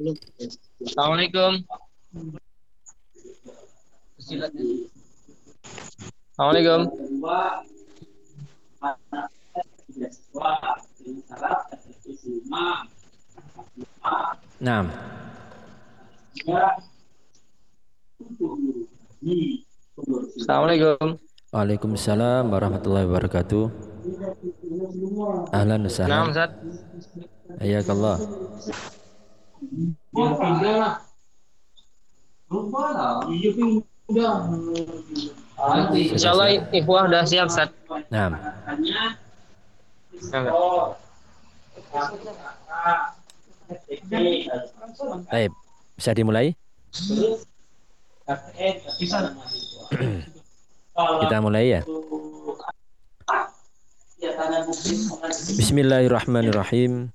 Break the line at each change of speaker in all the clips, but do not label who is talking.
Assalamualaikum. Assalamualaikum.
Naam.
Assalamualaikum.
Waalaikumsalam warahmatullahi wabarakatuh. Ahlan wa
Naam,
sahlan.
Ustaz.
Hayakallah.
Insyaallah ikhwah udah siap, Ustaz.
Naam. Baik, bisa dimulai? Kita mulai ya. Bismillahirrahmanirrahim.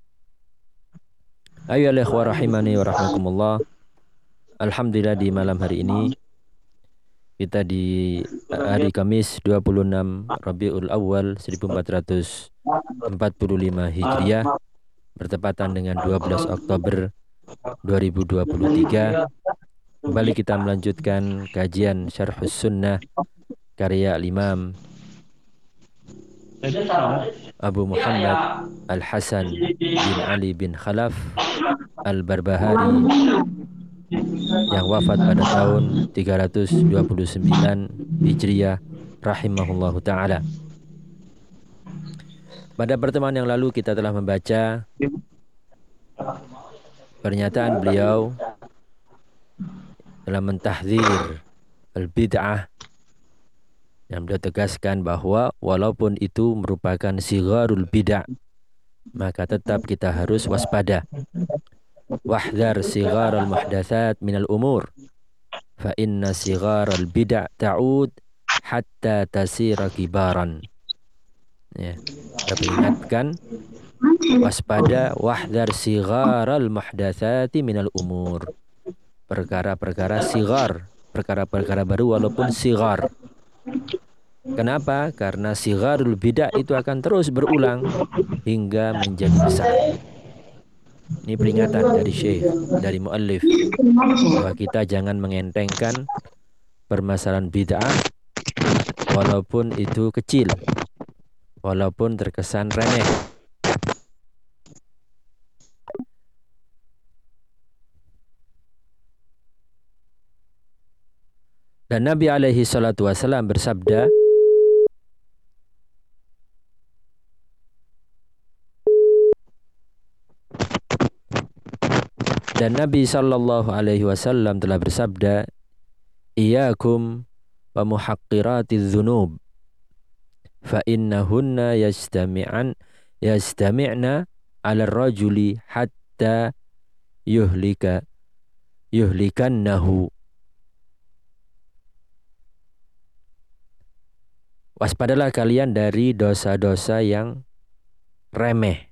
Ayo ikhwah rahimani wa rahmakumullah. Alhamdulillah di malam hari ini kita di hari Kamis 26 Rabiul Awal 1445 Hijriah bertepatan dengan 12 Oktober 2023 kembali kita melanjutkan kajian Syarhus Sunnah karya Imam Abu Muhammad Al Hasan bin Ali bin Khalaf Al Barbahari yang wafat pada tahun 329 Hijriah rahimahullahu taala. Pada pertemuan yang lalu kita telah membaca pernyataan beliau dalam mentahzir al-bid'ah yang beliau tegaskan bahwa walaupun itu merupakan sigharul bid'ah maka tetap kita harus waspada. Wahdar sigar al muhdatsat min al umur. Fa inna sigar al bid'ah ta'ud hatta tasira kibaran. Ya kita peringatkan waspada wahdar sigar al muhdatsati min al umur. Perkara-perkara sigar perkara-perkara baru walaupun sigar Kenapa? Karena sigarul bidah itu akan terus berulang hingga menjadi besar. Ini peringatan dari Syekh, dari muallif bahwa kita jangan mengentengkan permasalahan bid'ah walaupun itu kecil, walaupun terkesan remeh. Dan Nabi alaihi salatu wasallam bersabda, Dan Nabi sallallahu alaihi wasallam telah bersabda, "Iyyakum wa muhaqqiratiz dzunub fa innahunna yastami'an yastami'na 'ala rajuli hatta yuhlika yuhlikannahu." Waspadalah kalian dari dosa-dosa yang remeh,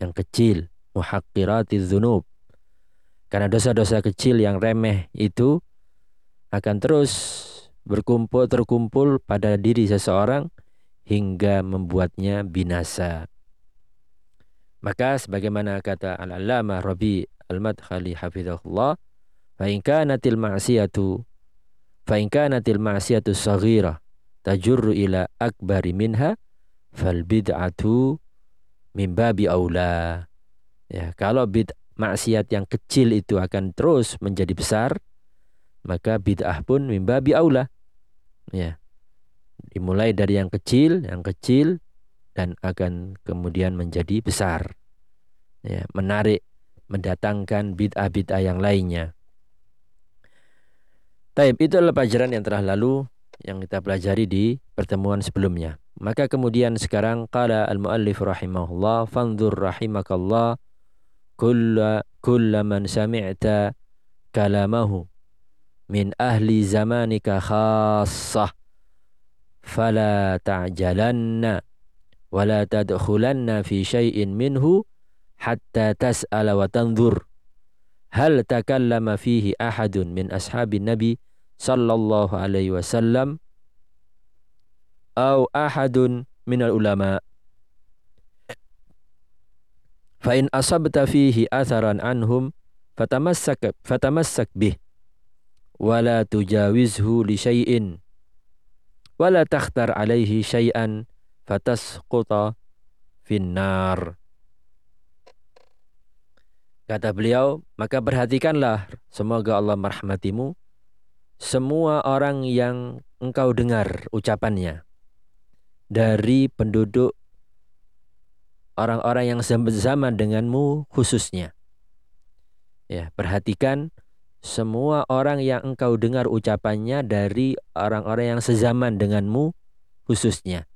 yang kecil, muhaqqiratiz dzunub karena dosa-dosa kecil yang remeh itu akan terus berkumpul terkumpul pada diri seseorang hingga membuatnya binasa. Maka sebagaimana kata Al-Allamah Rabi Al-Madkhali hafizahullah, fa in kanatil ma'siyatu fa in kanatil ma'siyatu saghira tajurru ila akbari minha fal bid'atu min babi aula. Ya, kalau bid maksiat yang kecil itu akan terus menjadi besar, maka bid'ah pun mimbabi aula. Ya. Dimulai dari yang kecil, yang kecil dan akan kemudian menjadi besar. Ya, menarik mendatangkan bid'ah-bid'ah yang lainnya. Taib itu adalah pelajaran yang telah lalu yang kita pelajari di pertemuan sebelumnya. Maka kemudian sekarang qala al-muallif rahimahullah fanzur rahimakallah kulla kulla man sami'ta kalamahu min ahli zamanika khassah fala ta'jalanna wala tadkhulanna fi syai'in minhu hatta tas'ala wa tanzur hal takallama fihi ahadun min ashabin nabi sallallahu alaihi wasallam au ahadun minal ulama. Fa in asabta fihi atharan anhum fatamassak fatamassak bih. Wala tujawizhu li syai'in wala takhtar alaihi syai'an fatasquta finnar. Kata beliau, maka perhatikanlah semoga Allah merahmatimu semua orang yang engkau dengar ucapannya dari penduduk orang-orang yang zaman denganmu khususnya. Ya, perhatikan semua orang yang engkau dengar ucapannya dari orang-orang yang sezaman denganmu khususnya.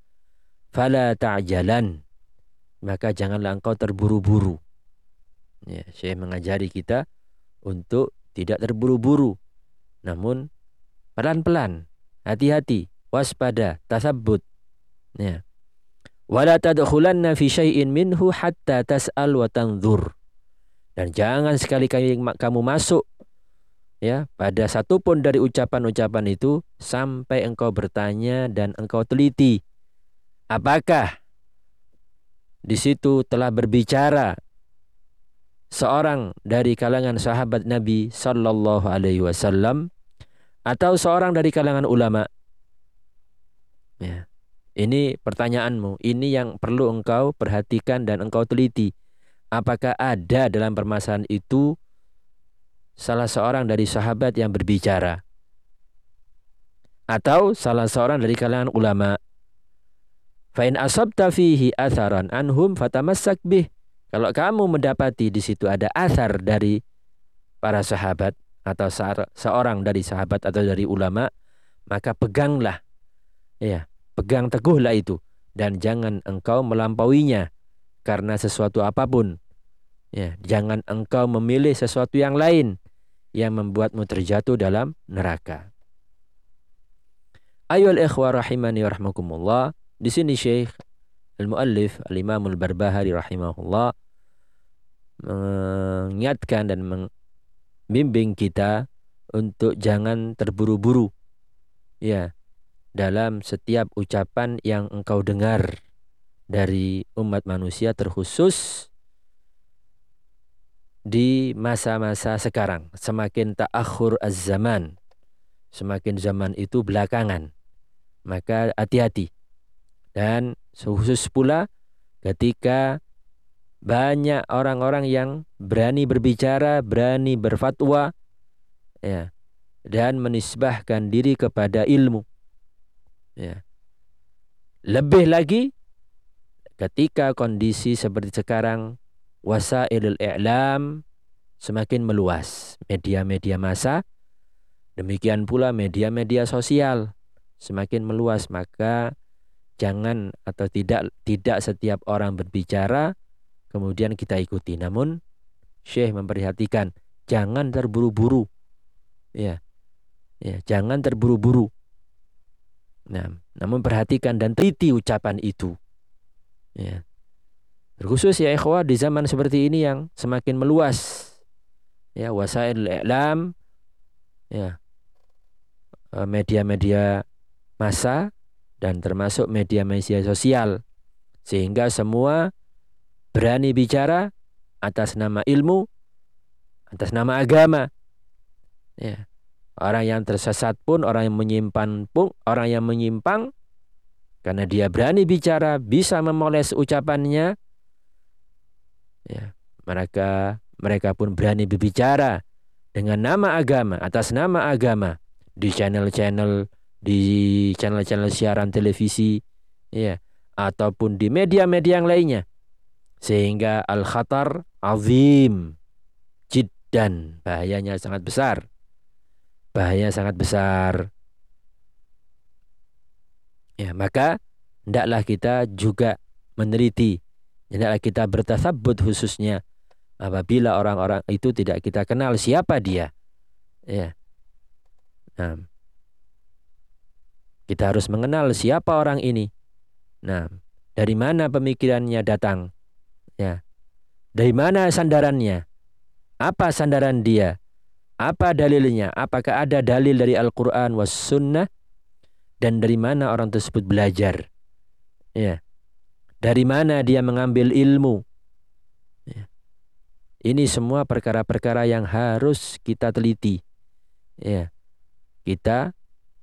Fala ta'jalan. Maka janganlah engkau terburu-buru. Ya, saya mengajari kita untuk tidak terburu-buru. Namun pelan-pelan, hati-hati, waspada, tasabbut. Ya. Wala tadkhulanna fi syai'in minhu hatta tas'al wa tanzur. Dan jangan sekali-kali kamu masuk ya pada satupun dari ucapan-ucapan itu sampai engkau bertanya dan engkau teliti apakah di situ telah berbicara seorang dari kalangan sahabat Nabi sallallahu alaihi wasallam atau seorang dari kalangan ulama? Ya. Ini pertanyaanmu, ini yang perlu engkau perhatikan dan engkau teliti. Apakah ada dalam permasalahan itu salah seorang dari sahabat yang berbicara? Atau salah seorang dari kalangan ulama? Fa'in asabta fihi atharan anhum fatamassak bih. Kalau kamu mendapati di situ ada asar dari para sahabat atau seorang dari sahabat atau dari ulama, maka peganglah. Ya, pegang teguhlah itu dan jangan engkau melampauinya karena sesuatu apa pun. Ya, jangan engkau memilih sesuatu yang lain yang membuatmu terjatuh dalam neraka. Ayol ikhwah rahimani warahmatullah. Di sini Syekh Al-Muallif Al-Imam Al-Barbahari rahimahullah mengingatkan dan membimbing kita untuk jangan terburu-buru ya dalam setiap ucapan yang engkau dengar dari umat manusia terkhusus di masa-masa sekarang. Semakin ta'akhur az-zaman semakin zaman itu belakangan maka hati-hati. Dan khusus pula ketika banyak orang-orang yang berani berbicara, berani berfatwa ya dan menisbahkan diri kepada ilmu. Ya. Lebih lagi ketika kondisi seperti sekarang wasailul i'lam semakin meluas, media-media massa demikian pula media-media sosial semakin meluas maka jangan atau tidak tidak setiap orang berbicara kemudian kita ikuti. Namun Syekh memperhatikan jangan terburu-buru. Ya. Ya, jangan terburu-buru. Nah, namun perhatikan dan teliti ucapan itu. Ya. Terkhusus ya ikhwah di zaman seperti ini yang semakin meluas. Ya, wasail i'lam ya. E, media-media massa dan termasuk media-media sosial sehingga semua berani bicara atas nama ilmu, atas nama agama. Ya. Orang yang tersesat pun, orang yang menyimpan pun, orang yang menyimpang karena dia berani bicara, bisa memoles ucapannya. Ya, mereka mereka pun berani berbicara dengan nama agama, atas nama agama di channel-channel di channel-channel siaran televisi ya ataupun di media-media yang lainnya sehingga al-khatar azim jiddan. Bahayanya sangat besar. Bahaya sangat besar. Ya, maka hendaklah kita juga meneliti, hendaklah kita bertasabut khususnya apabila orang-orang itu tidak kita kenal siapa dia. Ya. Nah, kita harus mengenal siapa orang ini. Nah, dari mana pemikirannya datang? Ya. Dari mana sandarannya? Apa sandaran dia? Apa dalilnya? Apakah ada dalil dari Al-Quran was sunnah? Dan dari mana orang tersebut belajar? Ya. Dari mana dia mengambil ilmu? Ya. Ini semua perkara-perkara yang harus kita teliti. Ya. Kita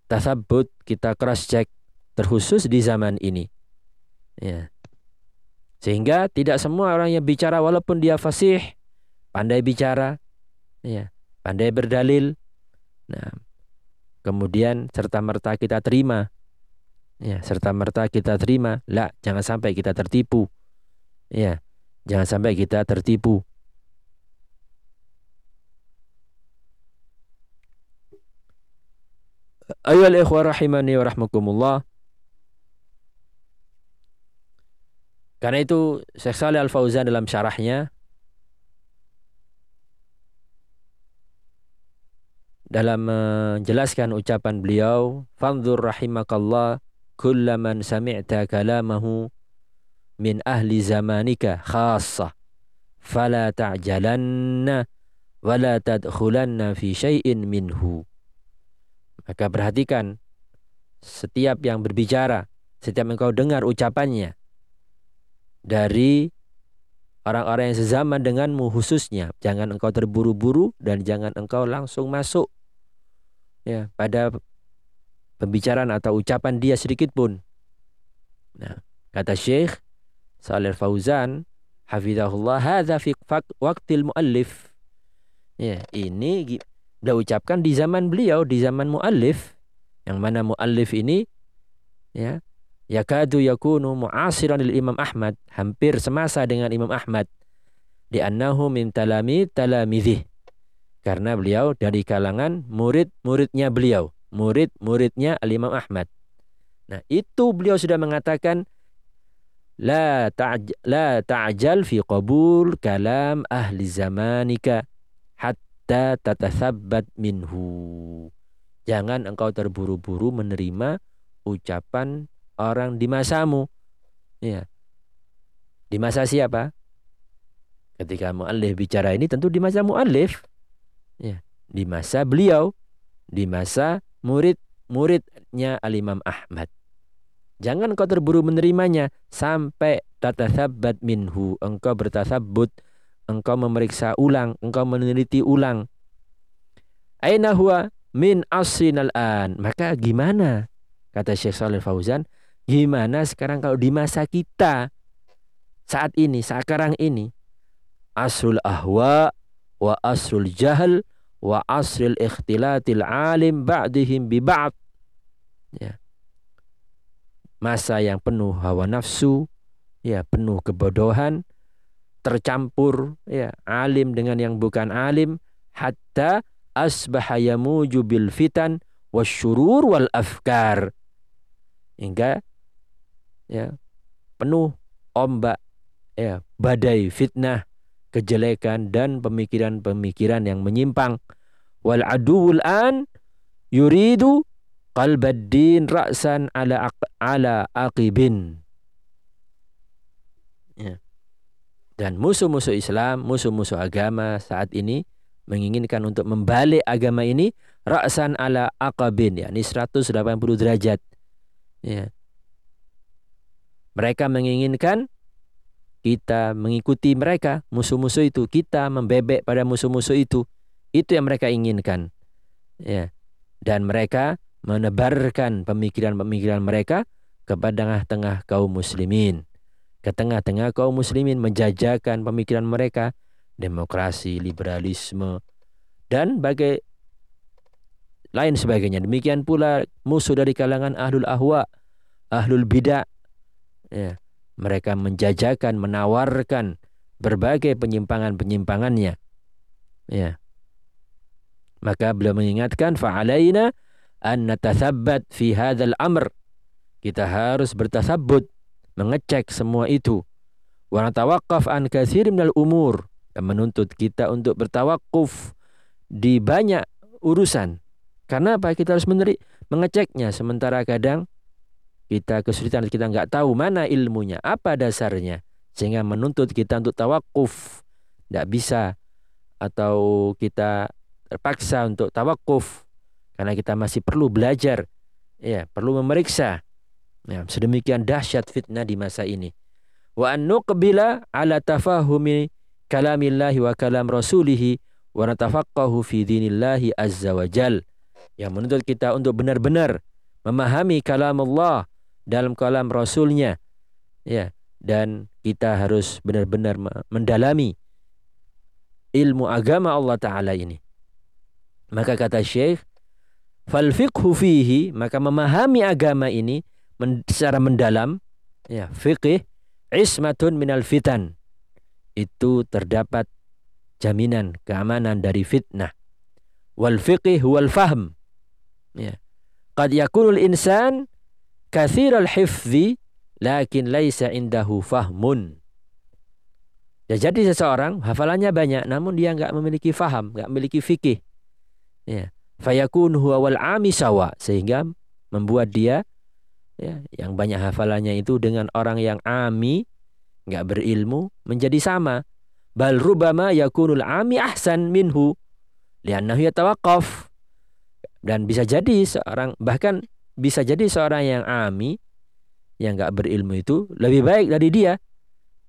tasabut, kita cross check terkhusus di zaman ini. Ya. Sehingga tidak semua orang yang bicara walaupun dia fasih, pandai bicara, ya, pandai berdalil. Nah, kemudian serta merta kita terima ya serta merta kita terima lah jangan sampai kita tertipu ya jangan sampai kita tertipu Ayo ikhwah rahimani wa rahmakumullah Karena itu Syekh Saleh Al-Fauzan dalam syarahnya dalam menjelaskan ucapan beliau, "Fanzur rahimakallah kullaman sami'ta kalamahu min ahli zamanika khassah fala ta'jalanna wala tadkhulanna fi syai'in minhu. Maka perhatikan setiap yang berbicara setiap engkau dengar ucapannya dari orang-orang yang sezaman denganmu khususnya jangan engkau terburu-buru dan jangan engkau langsung masuk ya pada pembicaraan atau ucapan dia sedikit pun. Nah, kata Syekh Salih Fauzan, hafizahullah, hadza fi waqtil muallif. Ya, ini dia ucapkan di zaman beliau, di zaman muallif. Yang mana muallif ini ya, yakadu yakunu mu'asiran lil Imam Ahmad, hampir semasa dengan Imam Ahmad. Di annahu min talami talamidhih. Karena beliau dari kalangan murid-muridnya beliau murid-muridnya Al-Imam Ahmad. Nah, itu beliau sudah mengatakan la ta'j la ta'jal fi qabul kalam ahli zamanika hatta tatathabbat minhu. Jangan engkau terburu-buru menerima ucapan orang di masamu. Ya. Di masa siapa? Ketika muallif bicara ini tentu di masa muallif. Ya, di masa beliau, di masa murid-muridnya Al-Imam Ahmad. Jangan kau terburu menerimanya sampai tatathabbat minhu. Engkau bertasabut, engkau memeriksa ulang, engkau meneliti ulang. Aina huwa min asrinal an. Maka gimana? Kata Syekh Salih Fauzan, gimana sekarang kalau di masa kita saat ini, sekarang ini asrul ahwa wa asrul jahal wa asril ikhtilatil alim ba'dihim bi ba'd. Ya. Masa yang penuh hawa nafsu, ya penuh kebodohan, tercampur ya alim dengan yang bukan alim hatta asbaha yamuju bil fitan wasyurur wal afkar. Hingga ya penuh ombak ya badai fitnah kejelekan dan pemikiran-pemikiran yang menyimpang. Wal aduul an yuridu qalbaddin ra'san ala ala aqibin. Ya. Dan musuh-musuh Islam, musuh-musuh agama saat ini menginginkan untuk membalik agama ini ra'san ala aqabin yakni 180 derajat. Ya. Mereka menginginkan kita mengikuti mereka, musuh-musuh itu, kita membebek pada musuh-musuh itu. Itu yang mereka inginkan. Ya. Dan mereka menebarkan pemikiran-pemikiran mereka kepada tengah-tengah kaum muslimin. Ke tengah-tengah kaum muslimin menjajakan pemikiran mereka demokrasi, liberalisme dan bagai lain sebagainya. Demikian pula musuh dari kalangan ahlul ahwa, ahlul bidah. Ya mereka menjajakan, menawarkan berbagai penyimpangan-penyimpangannya. Ya. Maka beliau mengingatkan fa'alaina an natathabbat fi hadzal amr. Kita harus bertasabbut, mengecek semua itu. Wa natawaqqaf an katsir minal umur dan menuntut kita untuk bertawakuf di banyak urusan. Karena apa? Kita harus meneri, mengeceknya. Sementara kadang kita kesulitan, kita nggak tahu mana ilmunya, apa dasarnya. Sehingga menuntut kita untuk tawakuf. Tidak bisa. Atau kita terpaksa untuk tawakuf. Karena kita masih perlu belajar. Ya, perlu memeriksa. Ya, sedemikian dahsyat fitnah di masa ini. Wa an nuqbila ala tafahumi kalamillahi wa kalam rasulihi wa natafaqahu fi dinillahi azza wa jal. Yang menuntut kita untuk benar-benar memahami kalam Allah dalam kalam Rasulnya. Ya, dan kita harus benar-benar mendalami ilmu agama Allah Ta'ala ini. Maka kata Syekh, fal fiqhu maka memahami agama ini secara mendalam, ya, fiqih, ismatun minal fitan itu terdapat jaminan keamanan dari fitnah. Wal fiqih wal fahm. Ya. Qad insan kathiral hifzi lakin laisa indahu fahmun. Ya, jadi seseorang hafalannya banyak namun dia enggak memiliki faham, enggak memiliki fikih. Ya. Fayakun huwa wal ami sawa sehingga membuat dia ya, yang banyak hafalannya itu dengan orang yang ami nggak berilmu menjadi sama. Bal rubama yakunul ami ahsan minhu liannahu yatawaqqaf. Dan bisa jadi seorang bahkan bisa jadi seorang yang ami yang nggak berilmu itu lebih baik dari dia.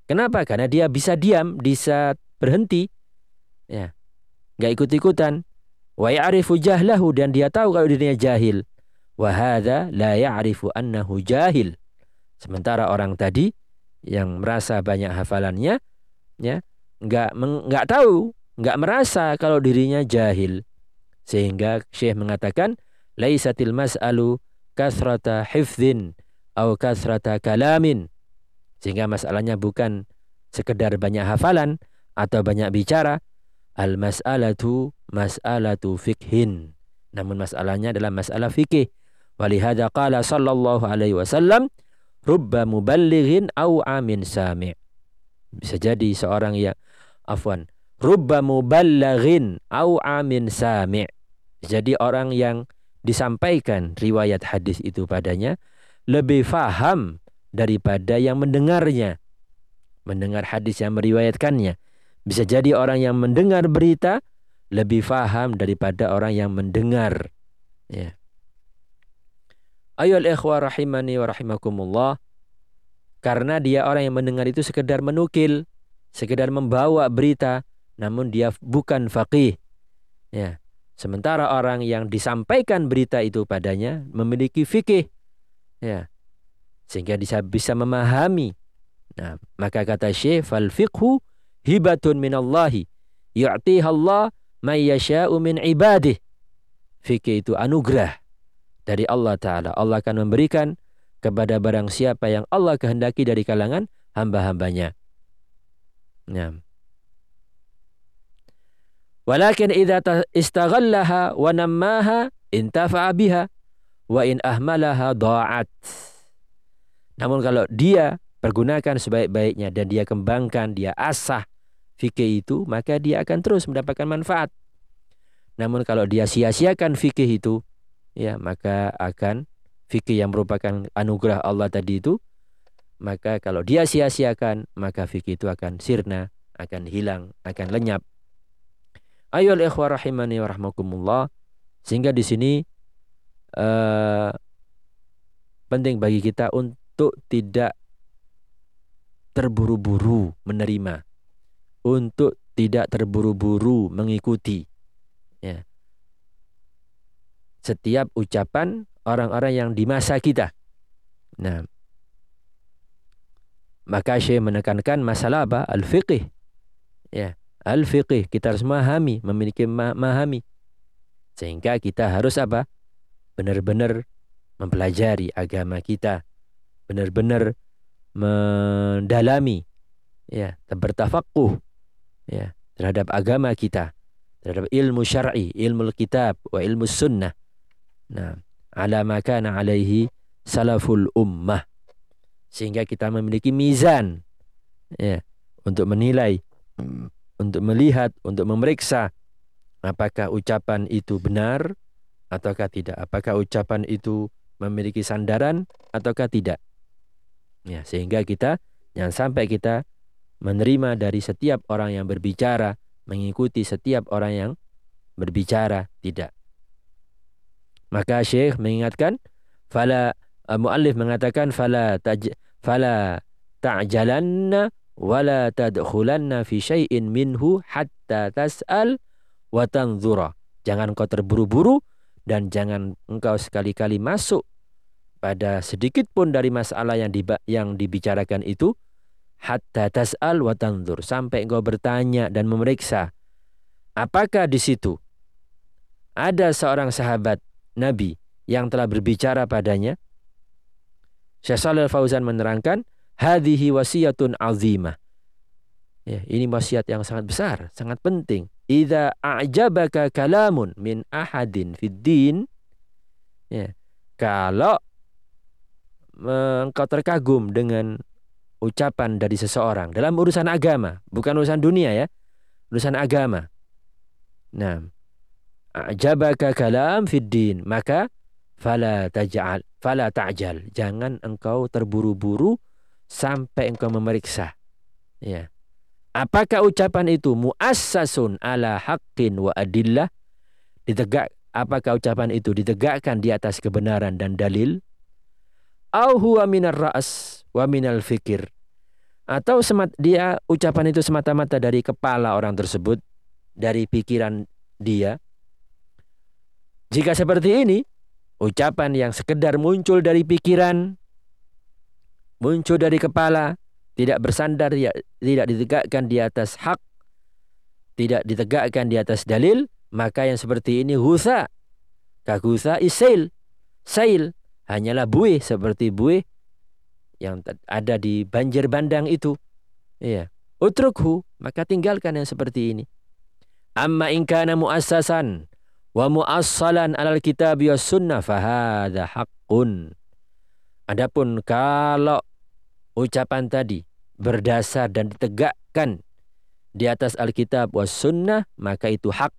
Kenapa? Karena dia bisa diam, bisa berhenti. Ya. nggak ikut-ikutan. Wa ya'rifu jahlahu dan dia tahu kalau dirinya jahil. Wa hadza la ya'rifu annahu jahil. Sementara orang tadi yang merasa banyak hafalannya ya nggak nggak tahu nggak merasa kalau dirinya jahil sehingga Syekh mengatakan laisatil mas'alu kasrata hifdzin au kasrata kalamin. Sehingga masalahnya bukan sekedar banyak hafalan atau banyak bicara al mas'alatu mas'alatu fikhin namun masalahnya adalah masalah fikih walihada qala sallallahu alaihi wasallam rubba muballighin au amin sami' bisa jadi seorang yang afwan rubba muballighin au amin sami' jadi orang yang disampaikan riwayat hadis itu padanya lebih faham daripada yang mendengarnya mendengar hadis yang meriwayatkannya bisa jadi orang yang mendengar berita lebih faham daripada orang yang mendengar ya Ayol ikhwah rahimani wa rahimakumullah. Karena dia orang yang mendengar itu sekedar menukil, sekedar membawa berita, namun dia bukan faqih. Ya. Sementara orang yang disampaikan berita itu padanya memiliki fikih. Ya. Sehingga bisa bisa memahami. Nah, maka kata Syekh fal fiqhu hibatun minallahi yu'tiha Allah may yasha'u min ibadih. Fikih itu anugerah dari Allah Ta'ala. Allah akan memberikan kepada barang siapa yang Allah kehendaki dari kalangan hamba-hambanya. Ya. Walakin idza istaghallaha wa nammaha intafa'a biha wa in ahmalaha dha'at. Namun kalau dia pergunakan sebaik-baiknya dan dia kembangkan, dia asah fikih itu, maka dia akan terus mendapatkan manfaat. Namun kalau dia sia-siakan fikih itu, ya maka akan fikih yang merupakan anugerah Allah tadi itu maka kalau dia sia-siakan maka fikih itu akan sirna akan hilang akan lenyap ayol ikhwah rahimani wa rahmakumullah sehingga di sini uh, penting bagi kita untuk tidak terburu-buru menerima untuk tidak terburu-buru mengikuti ya setiap ucapan orang-orang yang di masa kita. Nah, maka Syekh menekankan masalah apa? Al-fiqih. Ya, al-fiqih kita harus memahami, memiliki memahami. Sehingga kita harus apa? Benar-benar mempelajari agama kita. Benar-benar mendalami ya, bertafakuh ya terhadap agama kita, terhadap ilmu syar'i, ilmu kitab, wa ilmu sunnah. Nah, ala makana alaihi salaful ummah. Sehingga kita memiliki mizan ya untuk menilai untuk melihat, untuk memeriksa apakah ucapan itu benar ataukah tidak, apakah ucapan itu memiliki sandaran ataukah tidak. Ya, sehingga kita jangan sampai kita menerima dari setiap orang yang berbicara, mengikuti setiap orang yang berbicara, tidak. Maka Syekh mengingatkan, fala uh, muallif mengatakan fala taj, fala ta'jalanna wala tadkhulanna fi minhu hatta tas'al wa. Jangan kau terburu-buru dan jangan engkau sekali-kali masuk pada sedikit pun dari masalah yang yang dibicarakan itu hatta tas'al wa tanzur sampai engkau bertanya dan memeriksa apakah di situ ada seorang sahabat Nabi yang telah berbicara padanya Syekh Shalal Fauzan menerangkan hadhihi wasiyatun azimah. Ya, ini wasiat yang sangat besar, sangat penting. Idza a'jabaka kalamun min ahadin fid din ya, kalau engkau terkagum dengan ucapan dari seseorang dalam urusan agama, bukan urusan dunia ya, urusan agama. Nah, a'jabaka kalam fid din, maka fala taj'al fala ta'jal, jangan engkau terburu-buru sampai engkau memeriksa. Ya. Apakah ucapan itu muassasun ala haqqin wa adillah? Ditegak apakah ucapan itu ditegakkan di atas kebenaran dan dalil? Au huwa minar ra's wa minal fikir? Atau semat, dia ucapan itu semata-mata dari kepala orang tersebut, dari pikiran dia? Jika seperti ini, ucapan yang sekedar muncul dari pikiran, muncul dari kepala, tidak bersandar, tidak ditegakkan di atas hak, tidak ditegakkan di atas dalil, maka yang seperti ini husa. Kagusa isil, sail, hanyalah buih seperti buih yang ada di banjir bandang itu. Iya. Utrukhu, maka tinggalkan yang seperti ini. Amma inkana muassasan wa muassalan alal kitab wa sunnah fahadha haqqun. Adapun kalau ucapan tadi berdasar dan ditegakkan di atas Alkitab was sunnah maka itu hak.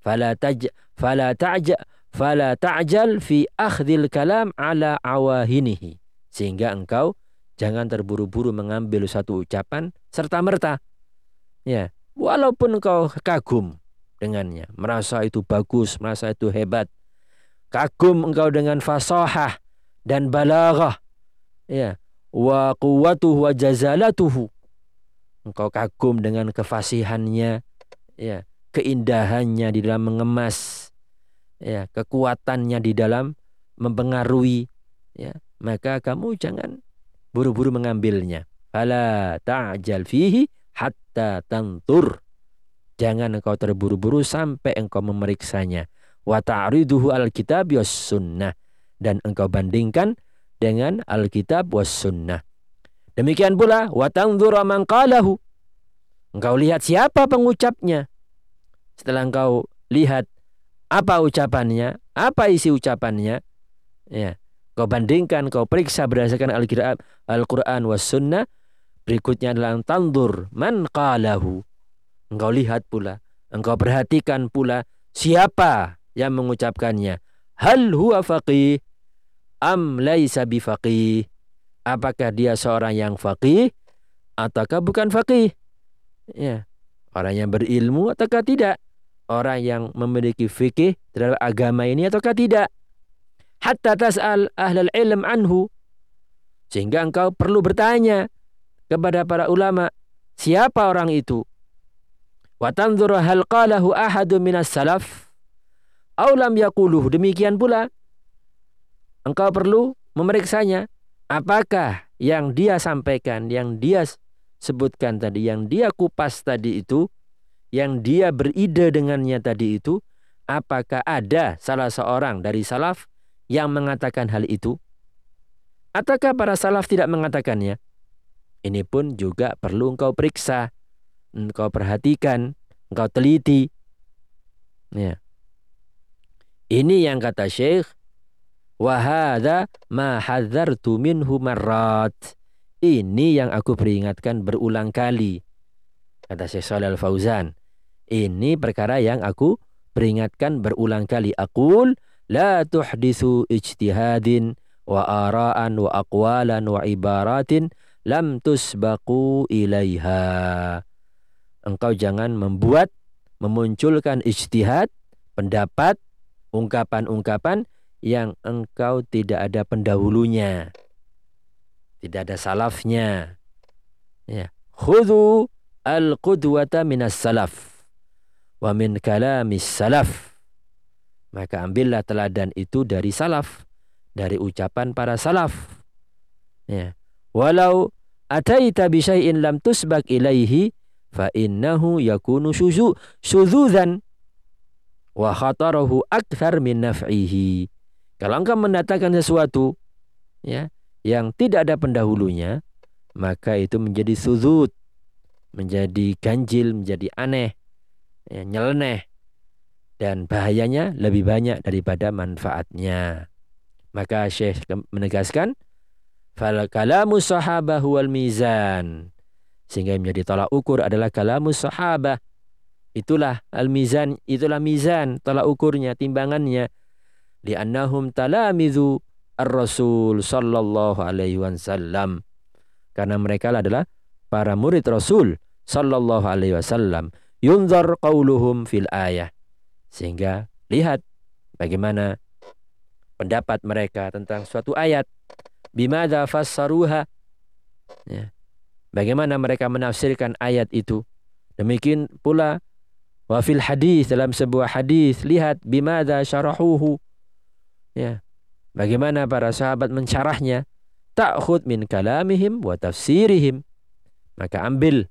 Fala taj fala ta'ja fala ta'jal fi akhdhil kalam ala awahinihi. Sehingga engkau jangan terburu-buru mengambil satu ucapan serta merta. Ya, walaupun engkau kagum dengannya, merasa itu bagus, merasa itu hebat. Kagum engkau dengan fasahah dan balaghah ya wa quwwatuhu wa jazalatuhu. Engkau kagum dengan kefasihannya ya keindahannya di dalam mengemas ya kekuatannya di dalam mempengaruhi ya maka kamu jangan buru-buru mengambilnya. Fala ta'jal fihi hatta tantur. Jangan engkau terburu-buru sampai engkau memeriksanya. Wa ta'riduhu al-kitab sunnah dan engkau bandingkan dengan Alkitab was sunnah. Demikian pula watangzura man qalahu. Engkau lihat siapa pengucapnya. Setelah engkau lihat apa ucapannya, apa isi ucapannya, ya, kau bandingkan, kau periksa berdasarkan Al-Quran was sunnah. Berikutnya adalah tandur man qalahu. Engkau lihat pula, engkau perhatikan pula siapa yang mengucapkannya. Hal huwa faqih am laisa bifaqih? Apakah dia seorang yang faqih ataukah bukan faqih? Ya. Orang yang berilmu ataukah tidak? Orang yang memiliki fikih terhadap agama ini ataukah tidak? Hatta tas'al ahlal ilm anhu. Sehingga engkau perlu bertanya kepada para ulama siapa orang itu? Wa tanzur hal qalahu ahadun minas salaf? Aw lam yaquluh demikian pula engkau perlu memeriksanya. Apakah yang dia sampaikan, yang dia sebutkan tadi, yang dia kupas tadi itu, yang dia beride dengannya tadi itu, apakah ada salah seorang dari salaf yang mengatakan hal itu? Ataukah para salaf tidak mengatakannya? Ini pun juga perlu engkau periksa, engkau perhatikan, engkau teliti. Ya. Ini yang kata Syekh Wahada ma hadzartu minhu marrat. Ini yang aku peringatkan berulang kali. Kata Syekh Shalal Al-Fauzan. Ini perkara yang aku peringatkan berulang kali. Aqul la tuhdithu ijtihadin wa ara'an wa aqwalan wa ibaratin lam tusbaqu ilaiha. Engkau jangan membuat, memunculkan ijtihad, pendapat, ungkapan-ungkapan yang engkau tidak ada pendahulunya. Tidak ada salafnya. Ya. Khudhu al-qudwata minas salaf wa min kalamis salaf. Maka ambillah teladan itu dari salaf, dari ucapan para salaf. Ya. Walau ataita bi syai'in lam tusbak ilaihi fa innahu yakunu syuzu syudzuzan wa khatarahu akthar min naf'ihi. Kalau engkau mendatangkan sesuatu ya yang tidak ada pendahulunya, maka itu menjadi sudut, menjadi ganjil, menjadi aneh, ya, nyeleneh. Dan bahayanya lebih banyak daripada manfaatnya. Maka Syekh menegaskan, Fal kalamu sahabah wal mizan. Sehingga menjadi tolak ukur adalah kalamu sahabah. Itulah al-mizan, itulah mizan, tolak ukurnya, timbangannya. Liannahum talamizu ar-rasul sallallahu alaihi wasallam. Karena mereka adalah para murid Rasul sallallahu alaihi wasallam. Yunzar qauluhum fil ayah. Sehingga lihat bagaimana pendapat mereka tentang suatu ayat. Bimada fassaruha. Ya. bagaimana mereka menafsirkan ayat itu. Demikian pula wa fil hadis dalam sebuah hadis lihat bimada syarahuhu ya. Bagaimana para sahabat mensyarahnya ta'khud min kalamihim wa tafsirihim. Maka ambil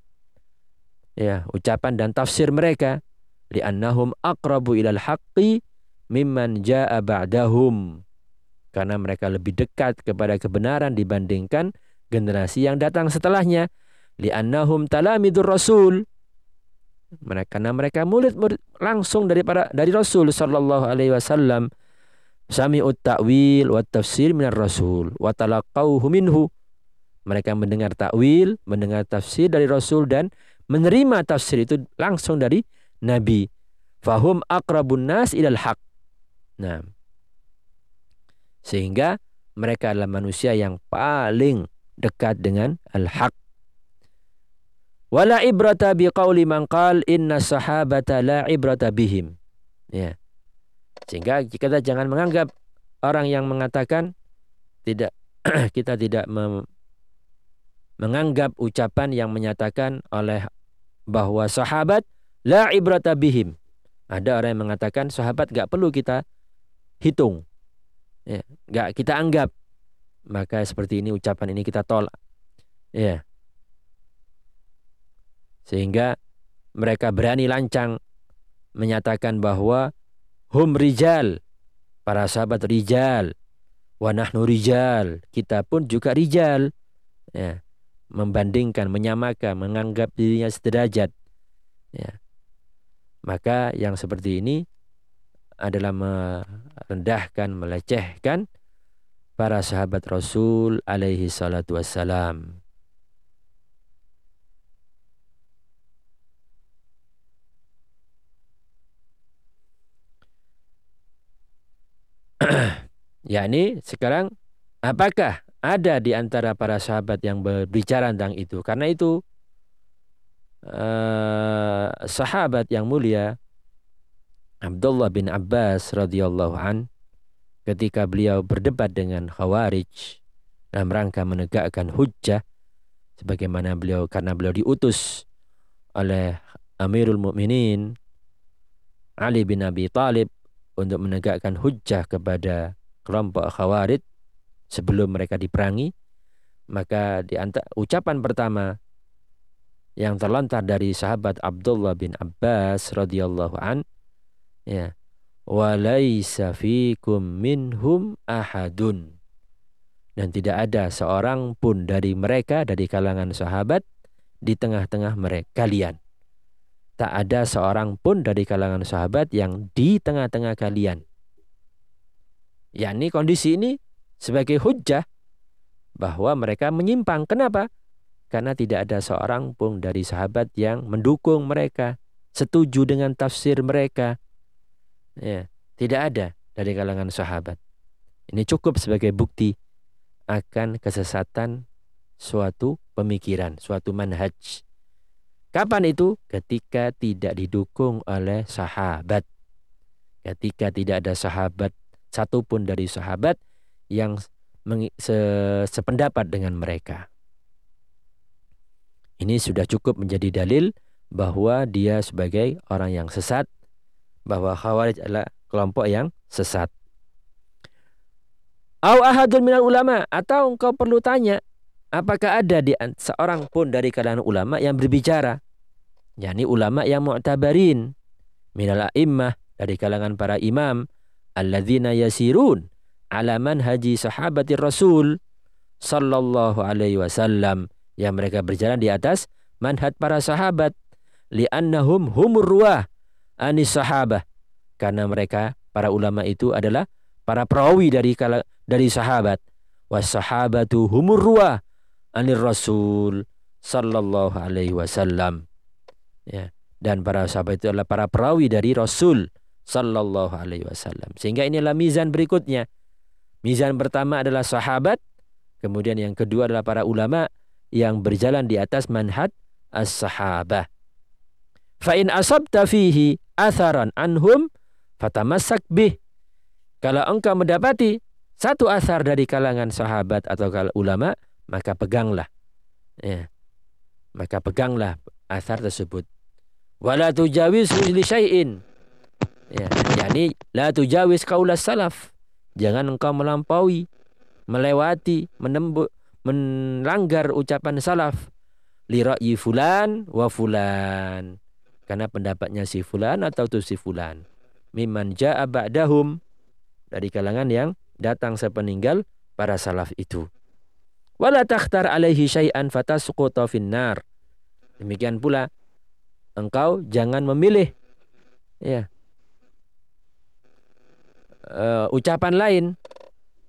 ya ucapan dan tafsir mereka. Li'annahum aqrabu ilal haqqi mimman jaa ba'dahum. Karena mereka lebih dekat kepada kebenaran dibandingkan generasi yang datang setelahnya. Li'annahum talamidur rasul. Mereka karena mereka murid, murid langsung daripada dari Rasul sallallahu alaihi wasallam sami'ut ta'wil wa tafsir minar rasul wa talaqauhu minhu mereka mendengar takwil, mendengar tafsir dari Rasul dan menerima tafsir itu langsung dari Nabi. Fahum akrabun nas ilal haq. Nah, sehingga mereka adalah manusia yang paling dekat dengan al-haq. Wala ibrata biqauli man qal inna sahabata la ibrata bihim. Ya. Sehingga kita jangan menganggap orang yang mengatakan tidak kita tidak menganggap ucapan yang menyatakan oleh bahwa sahabat la ibrata bihim. Ada orang yang mengatakan sahabat gak perlu kita hitung. Ya, gak kita anggap. Maka seperti ini ucapan ini kita tolak. Ya. Sehingga mereka berani lancang menyatakan bahwa hum rijal. Para sahabat rijal. Wa nahnu rijal. Kita pun juga rijal. Ya membandingkan, menyamakan, menganggap dirinya sederajat. Ya. Maka yang seperti ini adalah merendahkan, melecehkan para sahabat Rasul alaihi salatu wassalam. yakni sekarang apakah ada di antara para sahabat yang berbicara tentang itu. Karena itu uh, sahabat yang mulia Abdullah bin Abbas radhiyallahu an ketika beliau berdebat dengan Khawarij dalam rangka menegakkan hujjah sebagaimana beliau karena beliau diutus oleh Amirul Mukminin Ali bin Abi Talib untuk menegakkan hujjah kepada kelompok Khawarij sebelum mereka diperangi maka di ucapan pertama yang terlontar dari sahabat Abdullah bin Abbas radhiyallahu an ya walaisa fikum minhum ahadun. Dan tidak ada seorang pun dari mereka dari kalangan sahabat di tengah-tengah mereka kalian tak ada seorang pun dari kalangan sahabat yang di tengah-tengah kalian yakni kondisi ini sebagai hujah bahwa mereka menyimpang. Kenapa? karena tidak ada seorang pun dari sahabat yang mendukung mereka, setuju dengan tafsir mereka. Ya, tidak ada dari kalangan sahabat. Ini cukup sebagai bukti akan kesesatan suatu pemikiran, suatu manhaj. Kapan itu? Ketika tidak didukung oleh sahabat. Ketika tidak ada sahabat satupun dari sahabat yang sependapat dengan mereka. Ini sudah cukup menjadi dalil bahwa dia sebagai orang yang sesat, bahwa Khawarij adalah kelompok yang sesat. Au ulama atau engkau perlu tanya apakah ada di seorang pun dari kalangan ulama yang berbicara? Yakni ulama yang mu'tabarin. Minal a'immah dari kalangan para imam. Alladzina yasirun ala manhaji sahabati rasul sallallahu alaihi wasallam. Yang mereka berjalan di atas manhaj para sahabat. Li'annahum humur ruwah anis sahabah. Karena mereka para ulama itu adalah para perawi dari dari sahabat. Was sahabatu humur ruwah anir rasul sallallahu alaihi wasallam ya dan para sahabat itu adalah para perawi dari rasul sallallahu alaihi wasallam sehingga inilah mizan berikutnya mizan pertama adalah sahabat kemudian yang kedua adalah para ulama yang berjalan di atas manhaj as-sahabah. Fa in asabta fihi atharan anhum fatamassak bih. Kalau engkau mendapati satu asar dari kalangan sahabat atau ulama, maka peganglah. Ya. Maka peganglah asar tersebut. Wala tujawiz li syai'in. Ya, yakni la tujawiz kaulas salaf. Jangan engkau melampaui, melewati, menembus melanggar ucapan salaf li ra'yi fulan wa fulan karena pendapatnya si fulan atau tu si fulan mimman ja'a ba'dahum dari kalangan yang datang sepeninggal para salaf itu wala takhtar alaihi syai'an fatasquta finnar. Demikian pula engkau jangan memilih. Ya. Uh, ucapan lain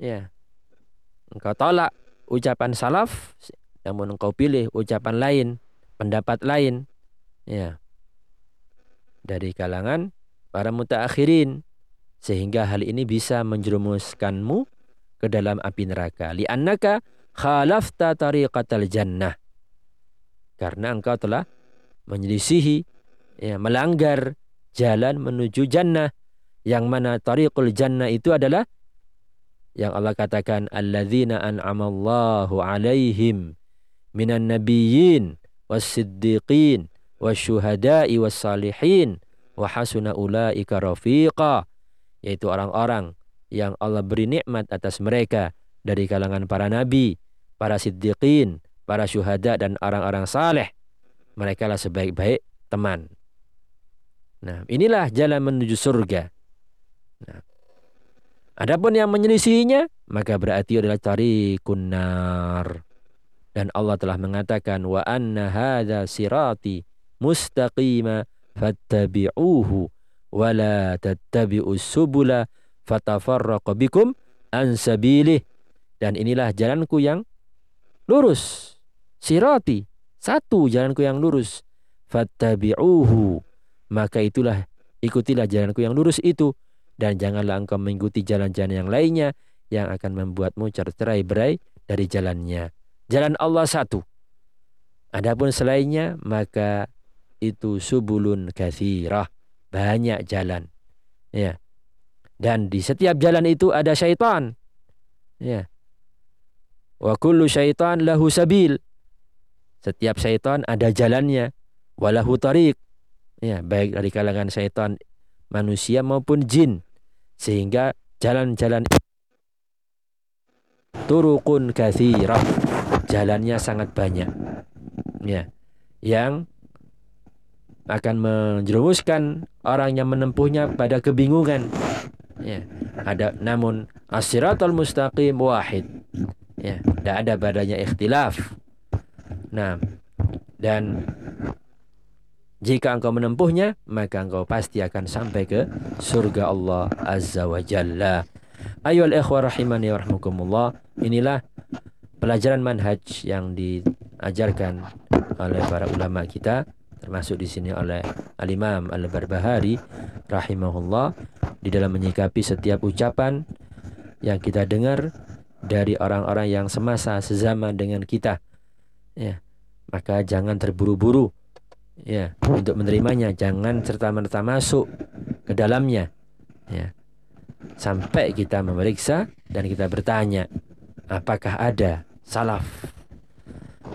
ya. Engkau tolak ucapan salaf namun engkau pilih ucapan lain, pendapat lain. Ya. Dari kalangan para mutaakhirin sehingga hal ini bisa menjerumuskanmu ke dalam api neraka. Li'annaka khalafta tariqatal jannah. Karena engkau telah menyelisihi ya melanggar jalan menuju jannah. Yang mana tariqul jannah itu adalah yang Allah katakan alladzina an'amallahu alaihim minan nabiyyin was-siddiqin wasyuhada'i was-salihin wa hasuna ulaika rafiqa. Yaitu orang-orang yang Allah beri nikmat atas mereka dari kalangan para nabi, para siddiqin, para syuhada dan orang-orang saleh. Mereka lah sebaik-baik teman. Nah, inilah jalan menuju surga. Nah, Adapun yang menyelisihinya maka berarti adalah tariqun nar. Dan Allah telah mengatakan wa anna hadza sirati mustaqima fattabi'uhu wa la tattabi'us subula fatafarraqu bikum an sabilih. Dan inilah jalanku yang lurus. Sirati, satu jalanku yang lurus. Fattabi'uhu. Maka itulah ikutilah jalanku yang lurus itu dan janganlah engkau mengikuti jalan-jalan yang lainnya yang akan membuatmu tercerai berai dari jalannya. Jalan Allah satu. Adapun selainnya maka itu subulun kathirah. Banyak jalan. Ya. Dan di setiap jalan itu ada syaitan. Ya. Wa kullu syaitan lahu sabil. Setiap syaitan ada jalannya. Walahu tariq. Ya, baik dari kalangan syaitan manusia maupun jin sehingga jalan-jalan turukun kathirah jalannya sangat banyak ya yang akan menjerumuskan orang yang menempuhnya pada kebingungan ya ada namun as-siratal mustaqim wahid ya tidak ada padanya ikhtilaf nah dan jika engkau menempuhnya, maka engkau pasti akan sampai ke surga Allah Azza wa Jalla. Ayo ikhwah rahimani wa rahmukumullah. Inilah pelajaran manhaj yang di diajarkan oleh para ulama kita termasuk di sini oleh Al-Imam Al-Barbahari rahimahullah di dalam menyikapi setiap ucapan yang kita dengar dari orang-orang yang semasa sezaman dengan kita. Ya maka jangan terburu-buru ya untuk menerimanya. Jangan serta merta masuk ke dalamnya ya. Sampai kita memeriksa dan kita bertanya apakah ada salaf?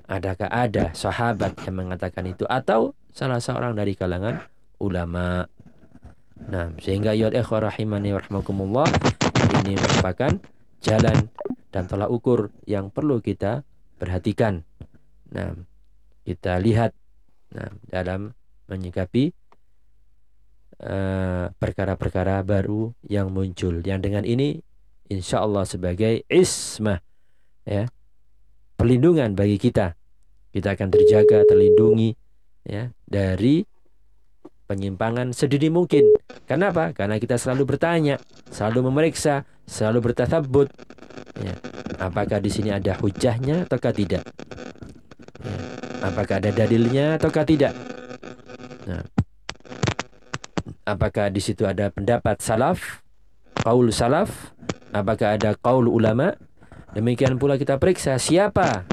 Adakah ada sahabat yang mengatakan itu? Atau salah seorang dari kalangan ulama. Nah sehingga ya ikhwah rahimani warahmatullah ini merupakan jalan dan tolak ukur yang perlu kita perhatikan. Nah kita lihat nah dalam menyikapi eh, perkara-perkara uh, baru yang muncul. Yang dengan ini insya Allah sebagai ismah ya perlindungan bagi kita. Kita akan terjaga terlindungi ya dari penyimpangan sedini mungkin. Kenapa? Karena kita selalu bertanya, selalu memeriksa, selalu bertasabut. Ya. Apakah di sini ada hujahnya ataukah tidak? Ya. Apakah ada dalilnya ataukah tidak? Nah. Apakah di situ ada pendapat salaf, kaul salaf? Apakah ada kaul ulama? Demikian pula kita periksa siapa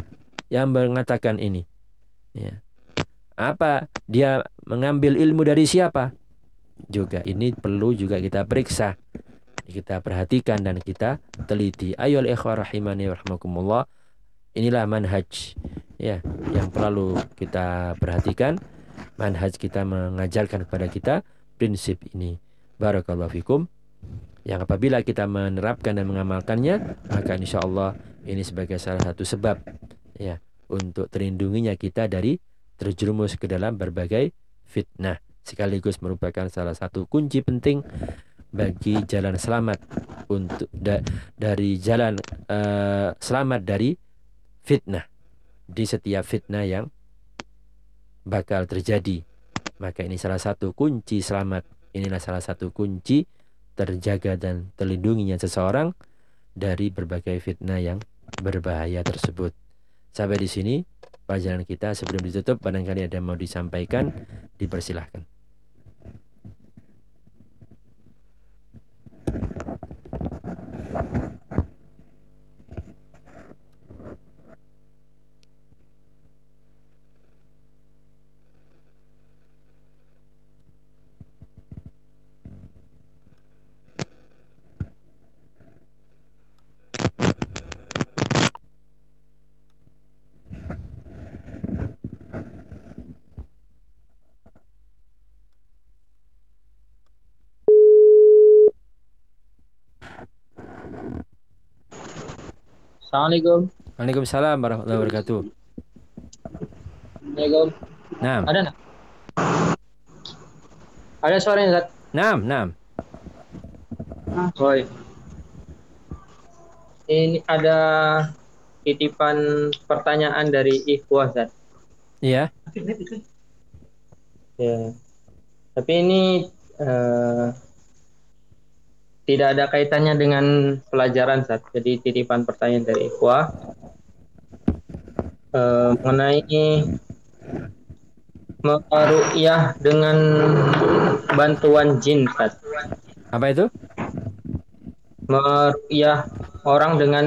yang mengatakan ini. Ya. Apa dia mengambil ilmu dari siapa? Juga ini perlu juga kita periksa. Kita perhatikan dan kita teliti. Ayo ikhwah rahimani warahmatullah. Inilah manhaj ya yang perlu kita perhatikan. Manhaj kita mengajarkan kepada kita prinsip ini. Barakallahu fikum. Yang apabila kita menerapkan dan mengamalkannya, maka insya Allah ini sebagai salah satu sebab ya untuk terlindunginya kita dari terjerumus ke dalam berbagai fitnah sekaligus merupakan salah satu kunci penting bagi jalan selamat untuk da, dari jalan uh, selamat dari fitnah. Di setiap fitnah yang bakal terjadi. Maka ini salah satu kunci selamat. Inilah salah satu kunci terjaga dan terlindunginya seseorang dari berbagai fitnah yang berbahaya tersebut. Sampai di sini pelajaran kita sebelum ditutup barangkali ada yang mau disampaikan dipersilahkan
Assalamualaikum.
Waalaikumsalam warahmatullahi wabarakatuh.
Assalamualaikum.
Nah.
Ada nak? Ada suara Zat?
Nam, nam.
Boy. Ini ada titipan pertanyaan dari Ikhwah Zat.
Iya.
Ya. Tapi ini uh, tidak ada kaitannya dengan pelajaran saat jadi titipan pertanyaan dari Ikhwa. Uh, mengenai meru'yah dengan bantuan jin saat
apa itu?
Meru'yah orang dengan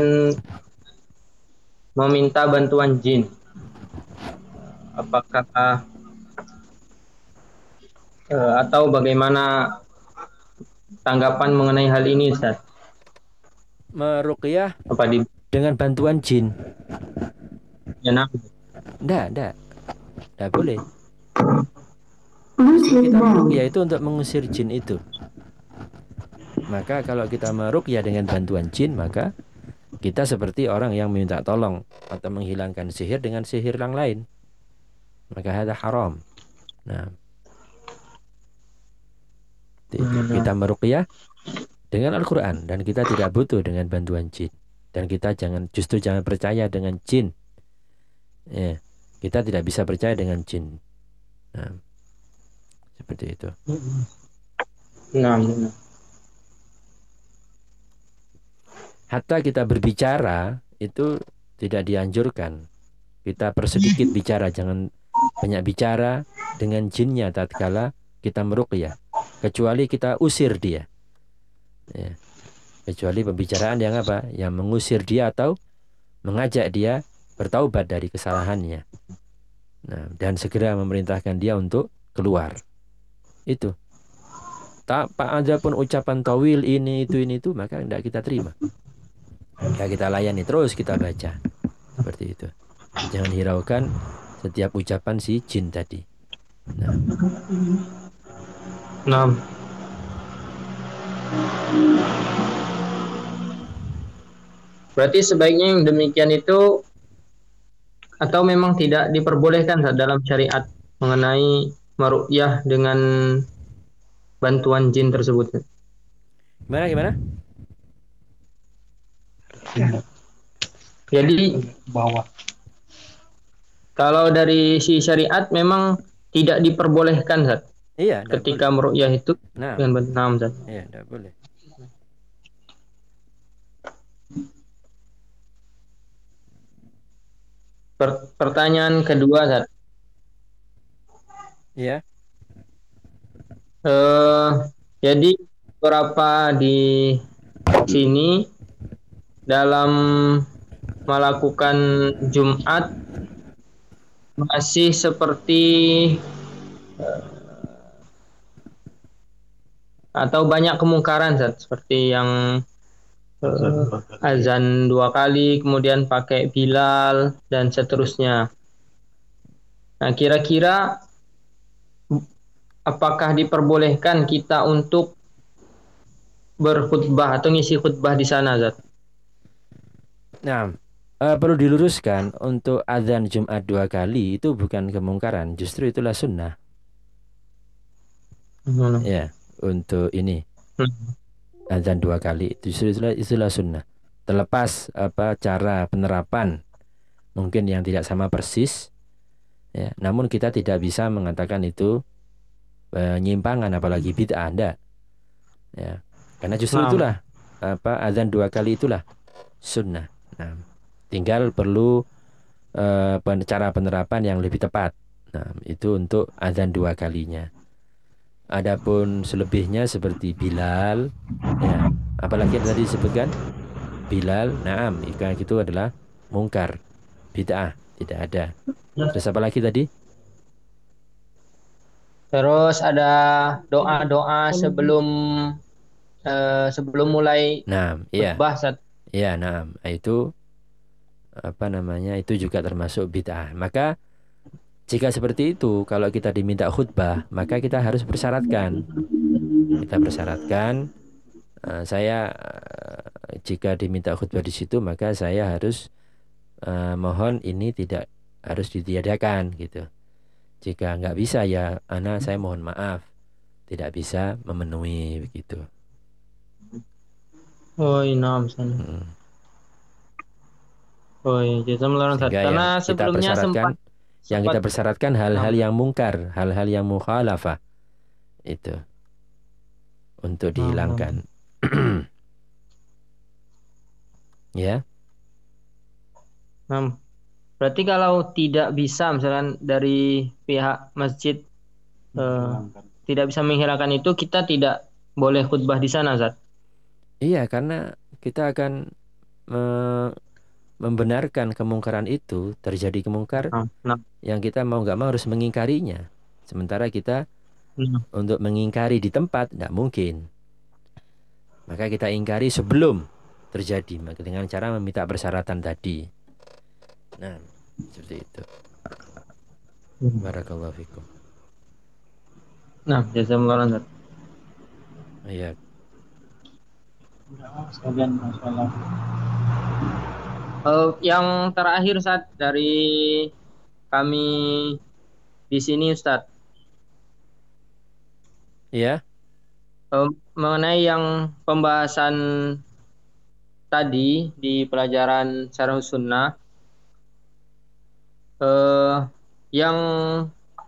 meminta bantuan jin. Apakah uh, atau bagaimana tanggapan mengenai hal ini Ustaz?
Meruqyah
apa di
dengan bantuan jin?
Ya, nah.
Enggak, enggak. Enggak boleh. Kita meruqyah itu untuk mengusir jin itu. Maka kalau kita meruqyah dengan bantuan jin, maka kita seperti orang yang minta tolong atau menghilangkan sihir dengan sihir yang lain. Maka ada haram. Nah, kita meruqyah dengan Al-Quran. Dan kita tidak butuh dengan bantuan jin. Dan kita jangan justru jangan percaya dengan jin. Ya kita tidak bisa percaya dengan jin. Nah, seperti itu.
Nah, nah.
hatta kita berbicara itu tidak dianjurkan. Kita persedikit bicara, jangan banyak bicara dengan jinnya tatkala kita meruqyah. Kecuali kita usir dia. Ya. Kecuali pembicaraan yang apa? Yang mengusir dia atau mengajak dia bertaubat dari kesalahannya. Nah, dan segera memerintahkan dia untuk keluar. Itu. Tak ada pun ucapan tawil ini itu ini itu maka tidak kita terima. Ya kita layani terus kita baca. Seperti itu. Jangan hiraukan setiap ucapan si jin tadi. Nah.
Nah. Berarti sebaiknya yang demikian itu atau memang tidak diperbolehkan dalam syariat mengenai meruqyah dengan bantuan jin tersebut.
Gimana gimana?
Jadi bawah. Kalau dari si syariat memang tidak diperbolehkan Zat.
Iya,
ketika meruqyah itu nah. dengan benam Zat.
Iya, tidak boleh.
Per pertanyaan kedua Zat.
Iya.
Uh, jadi beberapa di sini dalam melakukan Jumat masih seperti uh, atau banyak kemungkaran seperti yang uh, azan dua kali kemudian pakai Bilal dan seterusnya. Nah, kira-kira apakah diperbolehkan kita untuk berkhutbah atau ngisi khutbah di sana, Zat?
Nah, uh, perlu diluruskan untuk azan Jumat dua kali itu bukan kemungkaran, justru itulah sunnah. Hmm. Ya, untuk ini. Hmm. azan dua kali. Justru itulah itulah sunnah. Terlepas apa cara penerapan mungkin yang tidak sama persis, ya, namun kita tidak bisa mengatakan itu penyimpangan apalagi bid'ah anda ya. Karena justru nah. itulah apa azan dua kali itulah sunnah. Nah tinggal perlu uh, cara penerapan yang lebih tepat. Nah itu untuk azan dua kalinya adapun selebihnya seperti Bilal ya apalagi yang tadi disebutkan Bilal naam ikan itu adalah mungkar bid'ah tidak ada terus apa lagi tadi
Terus ada doa-doa sebelum uh, sebelum mulai
nah, iya. bahas. Iya, nah itu apa namanya itu juga termasuk bid'ah. Maka jika seperti itu, kalau kita diminta khutbah, maka kita harus persyaratkan. Kita persyaratkan uh, saya uh, jika diminta khutbah di situ, maka saya harus uh, mohon ini tidak harus ditiadakan gitu. Jika nggak bisa ya, anak saya mohon maaf, tidak bisa memenuhi begitu.
Oh, iya, hmm. Oh, iya, jadi melarang Karena sebelumnya sempat
yang kita persyaratkan hal-hal yang mungkar, hal-hal yang mukhalafah. Itu untuk dihilangkan. ya.
Nah, Berarti kalau tidak bisa misalkan dari pihak masjid eh, tidak bisa menghilangkan itu, kita tidak boleh khutbah di sana, Zat.
Iya, karena kita akan me membenarkan kemungkaran itu terjadi kemungkar nah, nah. yang kita mau nggak mau harus mengingkarinya. Sementara kita nah. untuk mengingkari di tempat tidak mungkin. Maka kita ingkari sebelum terjadi dengan cara meminta persyaratan tadi. Nah, seperti itu hmm. barakallahu fikum
nah jazakumullah khairan
iya
sekalian masalah uh, yang terakhir saat dari kami di sini Ustadz
Iya.
Uh, mengenai yang pembahasan tadi di pelajaran Syarah Sunnah eh, yang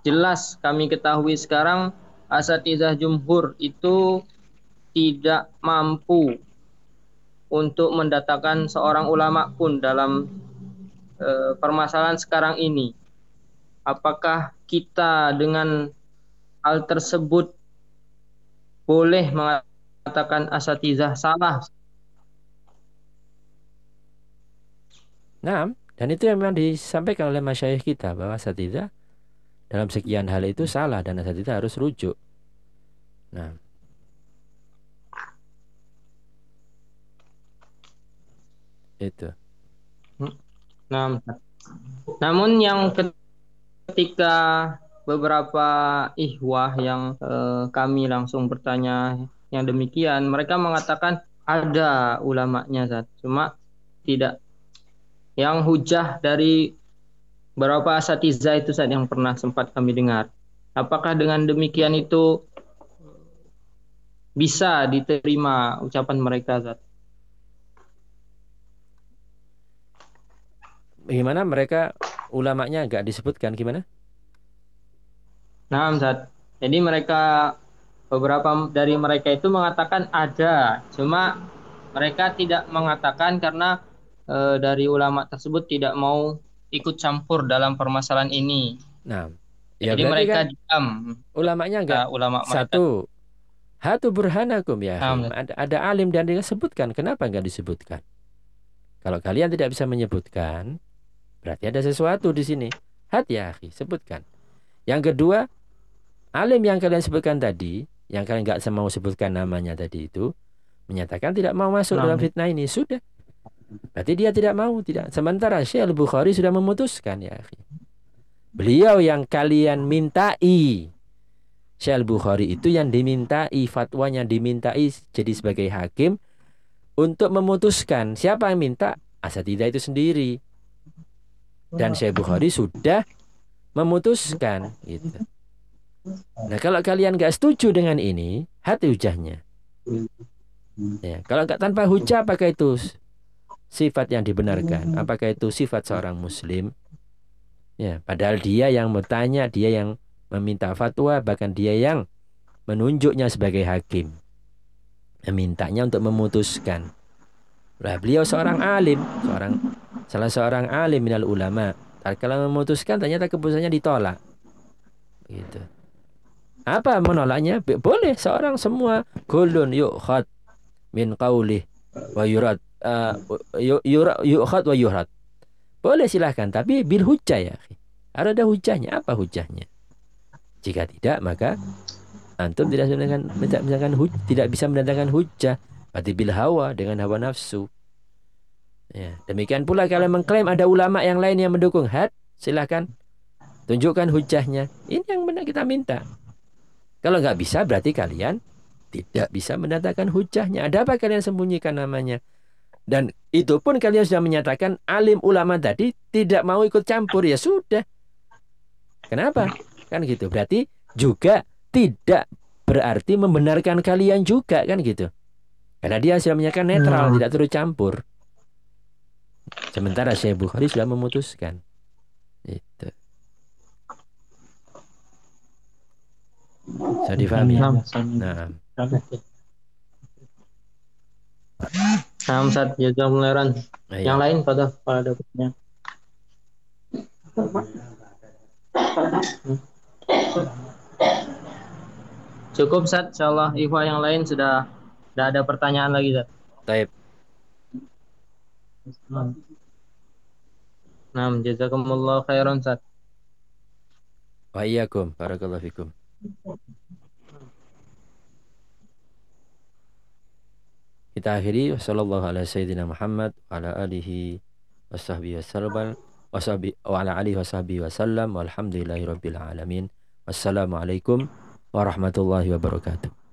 jelas kami ketahui sekarang asatizah jumhur itu tidak mampu untuk mendatangkan seorang ulama pun dalam eh, permasalahan sekarang ini. Apakah kita dengan hal tersebut boleh mengatakan asatizah salah?
Nah, dan itu yang memang disampaikan oleh masyayikh kita bahwa asatizah dalam sekian hal itu salah dan asatizah harus rujuk. Nah, itu.
Nah, namun yang ketika beberapa ihwah yang eh, kami langsung bertanya yang demikian, mereka mengatakan ada ulamanya, Zat. Cuma tidak yang hujah dari beberapa asatiza itu saat yang pernah sempat kami dengar. Apakah dengan demikian itu bisa diterima ucapan mereka, Zat?
Gimana mereka ulamanya nggak disebutkan gimana?
Nah, Ustaz. Jadi mereka beberapa dari mereka itu mengatakan ada, cuma mereka tidak mengatakan karena e, dari ulama tersebut tidak mau ikut campur dalam permasalahan ini.
Nah,
ya jadi mereka kan diam.
Ulamanya enggak uh, ulama satu hatu burhanakum ya. Nah, ada, ada alim dan disebutkan. Kenapa enggak disebutkan? Kalau kalian tidak bisa menyebutkan, berarti ada sesuatu di sini. Hati ya, sebutkan. Yang kedua, alim yang kalian sebutkan tadi, yang kalian nggak mau sebutkan namanya tadi itu, menyatakan tidak mau masuk nah. dalam fitnah ini. Sudah. Berarti dia tidak mau, tidak. Sementara Syekh Al-Bukhari sudah memutuskan ya. Beliau yang kalian mintai. Syekh Al-Bukhari itu yang dimintai, fatwanya dimintai jadi sebagai hakim untuk memutuskan siapa yang minta asatidah itu sendiri. Dan Syekh Bukhari sudah memutuskan gitu. Nah kalau kalian nggak setuju dengan ini, hati hujahnya. Ya, kalau nggak tanpa hujah, apakah itu sifat yang dibenarkan? Apakah itu sifat seorang Muslim? Ya, padahal dia yang bertanya, dia yang meminta fatwa, bahkan dia yang menunjuknya sebagai hakim, memintanya untuk memutuskan. Lah beliau seorang alim, seorang salah seorang alim minal ulama kalau memutuskan ternyata keputusannya ditolak. Gitu. Apa menolaknya? Boleh seorang semua kulun yukhad min qaulih wa yurad uh, yukhad wa yurad. Boleh silahkan tapi bil hujjah ya. Ada hujahnya. Apa hujahnya? Jika tidak maka antum tidak huj, tidak bisa mendatangkan hujah berarti bil hawa dengan hawa nafsu. Ya, demikian pula kalau mengklaim ada ulama yang lain yang mendukung had, silahkan tunjukkan hujahnya. Ini yang benar kita minta. Kalau nggak bisa berarti kalian tidak bisa mendatangkan hujahnya. Ada apa kalian sembunyikan namanya? Dan itu pun kalian sudah menyatakan alim ulama tadi tidak mau ikut campur ya sudah. Kenapa? Kan gitu. Berarti juga tidak berarti membenarkan kalian juga kan gitu. Karena dia sudah menyatakan netral, hmm. tidak turut campur. Sementara Syekh Bukhari sudah memutuskan. Itu. Bisa difahami ya? Nah.
Nah, Ustaz, jazakumullah nah, Yang lain pada pada dapatnya. Cukup Ustaz, insyaallah Ikhwah yang lain sudah tidak ada pertanyaan lagi Ustaz.
Taib.
Nah, jazakumullah khairan Ustaz.
Wa iyyakum, barakallahu fikum. Kita akhiri sallallahu ala sayyidina Muhammad wa ala alihi wasahbihi wasallam wa ala alihi wasahbihi wasallam walhamdulillahi rabbil alamin. Wassalamualaikum warahmatullahi wabarakatuh.